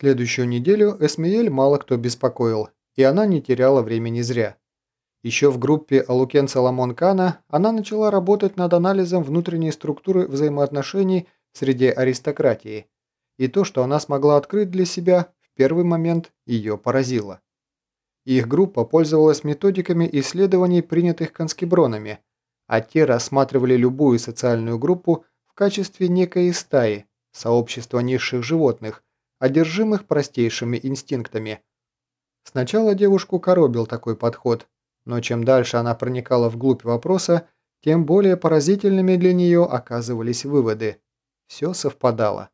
Следующую неделю Эсмиэль мало кто беспокоил, и она не теряла времени зря. Еще в группе Алукен Соломон Кана она начала работать над анализом внутренней структуры взаимоотношений среди аристократии, и то, что она смогла открыть для себя, в первый момент ее поразило. Их группа пользовалась методиками исследований, принятых конскебронами, а те рассматривали любую социальную группу в качестве некой стаи, сообщества низших животных, одержимых простейшими инстинктами. Сначала девушку коробил такой подход, но чем дальше она проникала вглубь вопроса, тем более поразительными для нее оказывались выводы. Все совпадало.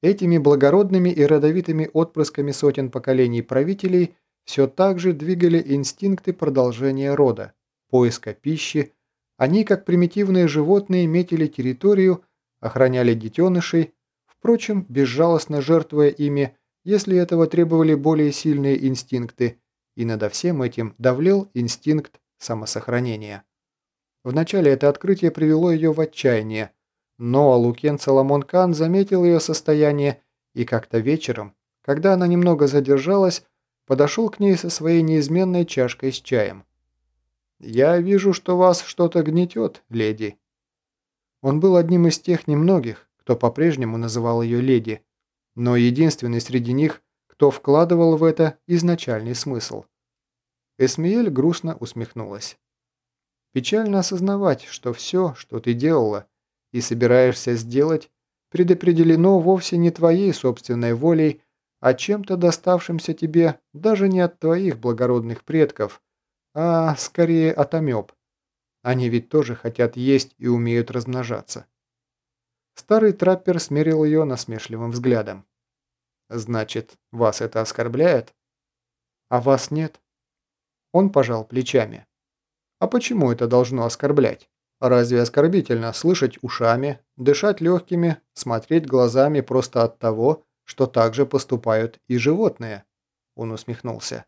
Этими благородными и родовитыми отпрысками сотен поколений правителей все так же двигали инстинкты продолжения рода, поиска пищи, они, как примитивные животные, метили территорию, охраняли детенышей, впрочем, безжалостно жертвуя ими, если этого требовали более сильные инстинкты, и над всем этим давлел инстинкт самосохранения. Вначале это открытие привело ее в отчаяние, но Лукен Соломон Кан заметил ее состояние и как-то вечером, когда она немного задержалась, подошел к ней со своей неизменной чашкой с чаем. «Я вижу, что вас что-то гнетет, леди». Он был одним из тех немногих, кто по-прежнему называл ее леди, но единственный среди них, кто вкладывал в это изначальный смысл. Эсмиэль грустно усмехнулась. Печально осознавать, что все, что ты делала и собираешься сделать, предопределено вовсе не твоей собственной волей, а чем-то доставшимся тебе даже не от твоих благородных предков, а скорее от амеб. Они ведь тоже хотят есть и умеют размножаться. Старый траппер смерил ее насмешливым взглядом. «Значит, вас это оскорбляет?» «А вас нет?» Он пожал плечами. «А почему это должно оскорблять? Разве оскорбительно слышать ушами, дышать легкими, смотреть глазами просто от того, что так же поступают и животные?» Он усмехнулся.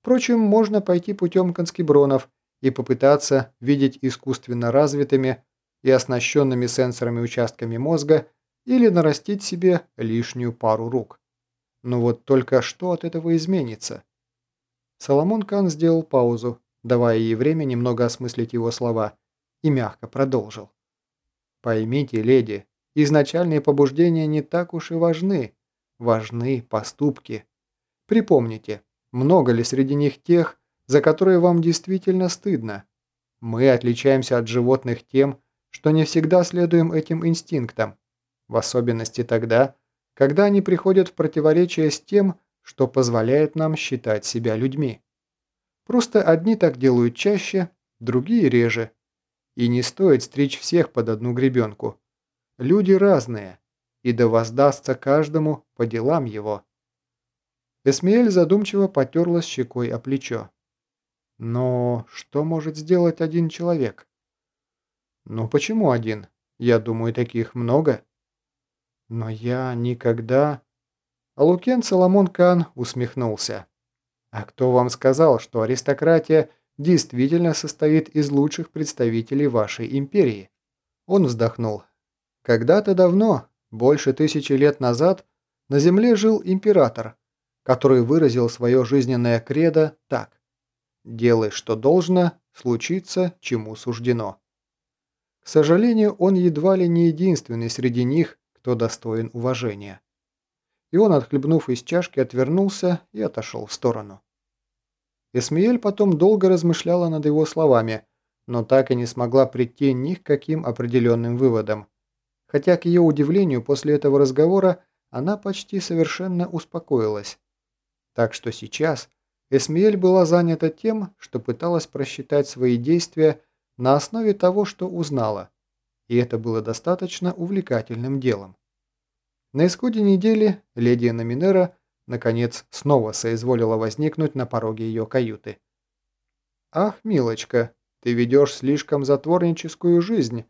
«Впрочем, можно пойти путем конскебронов и попытаться видеть искусственно развитыми и оснащенными сенсорами участками мозга или нарастить себе лишнюю пару рук. Но вот только что от этого изменится? Соломон Кан сделал паузу, давая ей время немного осмыслить его слова, и мягко продолжил. «Поймите, леди, изначальные побуждения не так уж и важны. Важны поступки. Припомните, много ли среди них тех, за которые вам действительно стыдно? Мы отличаемся от животных тем, что не всегда следуем этим инстинктам, в особенности тогда, когда они приходят в противоречие с тем, что позволяет нам считать себя людьми. Просто одни так делают чаще, другие реже. И не стоит стричь всех под одну гребенку. Люди разные, и да воздастся каждому по делам его. Эсмиэль задумчиво потерлась щекой о плечо. Но что может сделать один человек? «Ну почему один? Я думаю, таких много». «Но я никогда...» Лукен Соломон Кан усмехнулся. «А кто вам сказал, что аристократия действительно состоит из лучших представителей вашей империи?» Он вздохнул. «Когда-то давно, больше тысячи лет назад, на Земле жил император, который выразил свое жизненное кредо так. «Делай, что должно, случится, чему суждено». К сожалению, он едва ли не единственный среди них, кто достоин уважения. И он, отхлебнув из чашки, отвернулся и отошел в сторону. Эсмиэль потом долго размышляла над его словами, но так и не смогла прийти ни к каким определенным выводам. Хотя, к ее удивлению, после этого разговора она почти совершенно успокоилась. Так что сейчас Эсмиэль была занята тем, что пыталась просчитать свои действия на основе того, что узнала, и это было достаточно увлекательным делом. На исходе недели леди Номинера наконец снова соизволила возникнуть на пороге ее каюты. «Ах, милочка, ты ведешь слишком затворническую жизнь,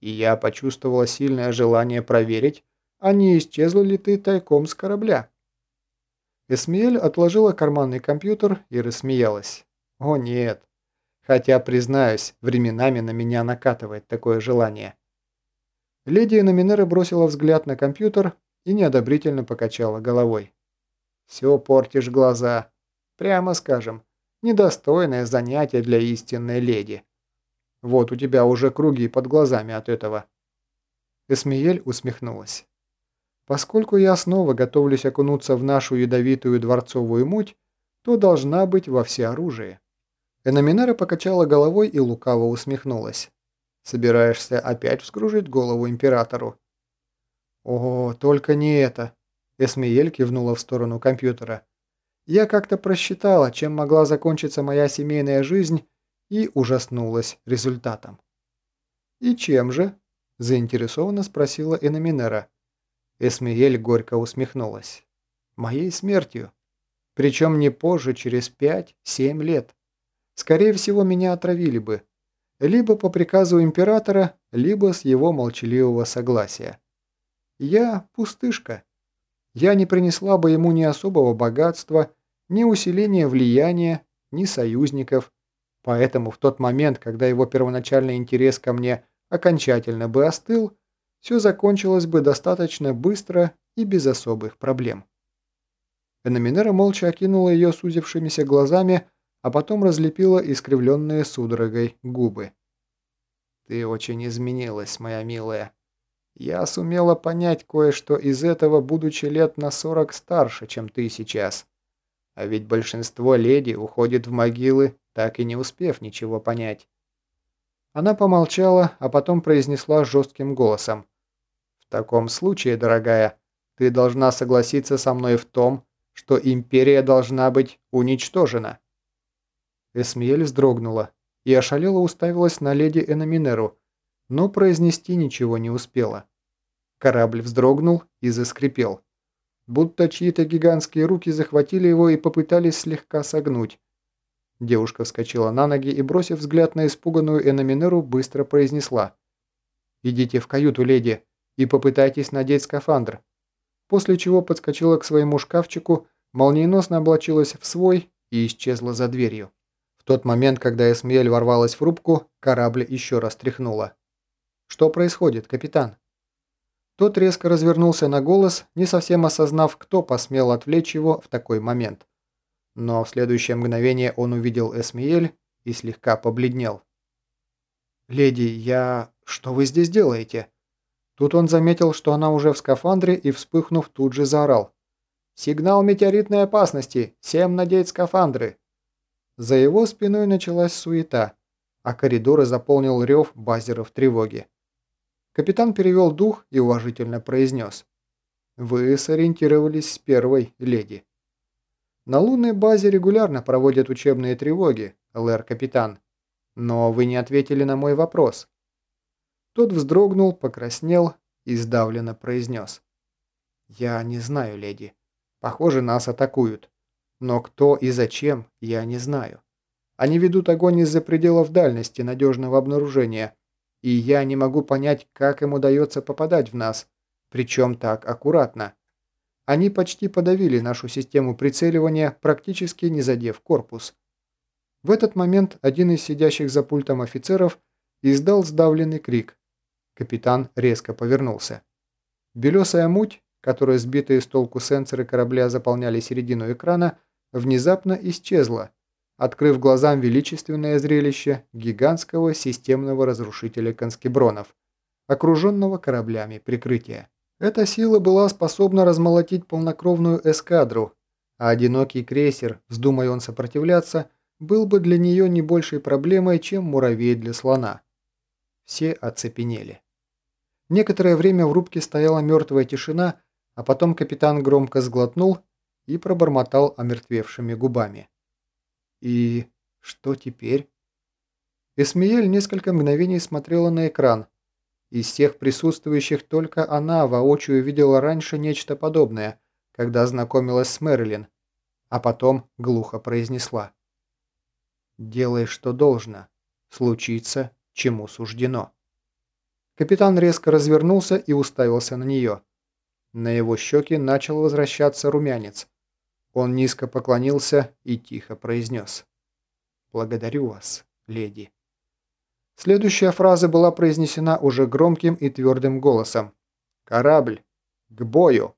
и я почувствовала сильное желание проверить, а не исчезла ли ты тайком с корабля». Эсмиэль отложила карманный компьютер и рассмеялась. «О нет, Хотя, признаюсь, временами на меня накатывает такое желание. Леди Номинера бросила взгляд на компьютер и неодобрительно покачала головой. Все портишь глаза. Прямо скажем, недостойное занятие для истинной леди. Вот у тебя уже круги под глазами от этого». Эсмиель усмехнулась. «Поскольку я снова готовлюсь окунуться в нашу ядовитую дворцовую муть, то должна быть во всеоружии». Эноминера покачала головой и лукаво усмехнулась. «Собираешься опять вскружить голову императору?» «О, только не это!» Эсмиель кивнула в сторону компьютера. «Я как-то просчитала, чем могла закончиться моя семейная жизнь, и ужаснулась результатом». «И чем же?» – заинтересованно спросила Эноминера. Эсмиель горько усмехнулась. «Моей смертью. Причем не позже, через пять-семь лет. Скорее всего, меня отравили бы. Либо по приказу императора, либо с его молчаливого согласия. Я пустышка. Я не принесла бы ему ни особого богатства, ни усиления влияния, ни союзников. Поэтому в тот момент, когда его первоначальный интерес ко мне окончательно бы остыл, все закончилось бы достаточно быстро и без особых проблем. Эноминера молча окинула ее сузившимися глазами, а потом разлепила искривленные судорогой губы. «Ты очень изменилась, моя милая. Я сумела понять кое-что из этого, будучи лет на сорок старше, чем ты сейчас. А ведь большинство леди уходит в могилы, так и не успев ничего понять». Она помолчала, а потом произнесла жестким голосом. «В таком случае, дорогая, ты должна согласиться со мной в том, что империя должна быть уничтожена». Эсмиэль вздрогнула и ошалела уставилась на леди Эноминеру, но произнести ничего не успела. Корабль вздрогнул и заскрипел. Будто чьи-то гигантские руки захватили его и попытались слегка согнуть. Девушка вскочила на ноги и, бросив взгляд на испуганную Эноминеру, быстро произнесла. «Идите в каюту, леди, и попытайтесь надеть скафандр». После чего подскочила к своему шкафчику, молниеносно облачилась в свой и исчезла за дверью. В тот момент, когда Эсмиэль ворвалась в рубку, корабль еще раз тряхнуло. «Что происходит, капитан?» Тот резко развернулся на голос, не совсем осознав, кто посмел отвлечь его в такой момент. Но в следующее мгновение он увидел Эсмиэль и слегка побледнел. «Леди, я... Что вы здесь делаете?» Тут он заметил, что она уже в скафандре и, вспыхнув, тут же заорал. «Сигнал метеоритной опасности! Всем надеть скафандры!» За его спиной началась суета, а коридоры заполнил рев базеров тревоги. Капитан перевел дух и уважительно произнес. «Вы сориентировались с первой, леди». «На лунной базе регулярно проводят учебные тревоги, ЛР-капитан. Но вы не ответили на мой вопрос». Тот вздрогнул, покраснел и сдавленно произнес. «Я не знаю, леди. Похоже, нас атакуют. Но кто и зачем, я не знаю. Они ведут огонь из-за пределов дальности надежного обнаружения, и я не могу понять, как им удается попадать в нас, причем так аккуратно. Они почти подавили нашу систему прицеливания, практически не задев корпус. В этот момент один из сидящих за пультом офицеров издал сдавленный крик. Капитан резко повернулся. Белесая муть, которой сбитые с толку сенсоры корабля заполняли середину экрана, внезапно исчезла, открыв глазам величественное зрелище гигантского системного разрушителя конскебронов, окруженного кораблями прикрытия. Эта сила была способна размолотить полнокровную эскадру, а одинокий крейсер, вздумай он сопротивляться, был бы для нее не большей проблемой, чем муравей для слона. Все оцепенели. Некоторое время в рубке стояла мертвая тишина, а потом капитан громко сглотнул и пробормотал омертвевшими губами. «И что теперь?» Эсмиель несколько мгновений смотрела на экран. Из всех присутствующих только она воочию видела раньше нечто подобное, когда знакомилась с Мэрилин, а потом глухо произнесла. «Делай, что должно. Случится, чему суждено». Капитан резко развернулся и уставился на нее. На его щеки начал возвращаться румянец. Он низко поклонился и тихо произнес. «Благодарю вас, леди». Следующая фраза была произнесена уже громким и твердым голосом. «Корабль! К бою!»